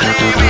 Bye.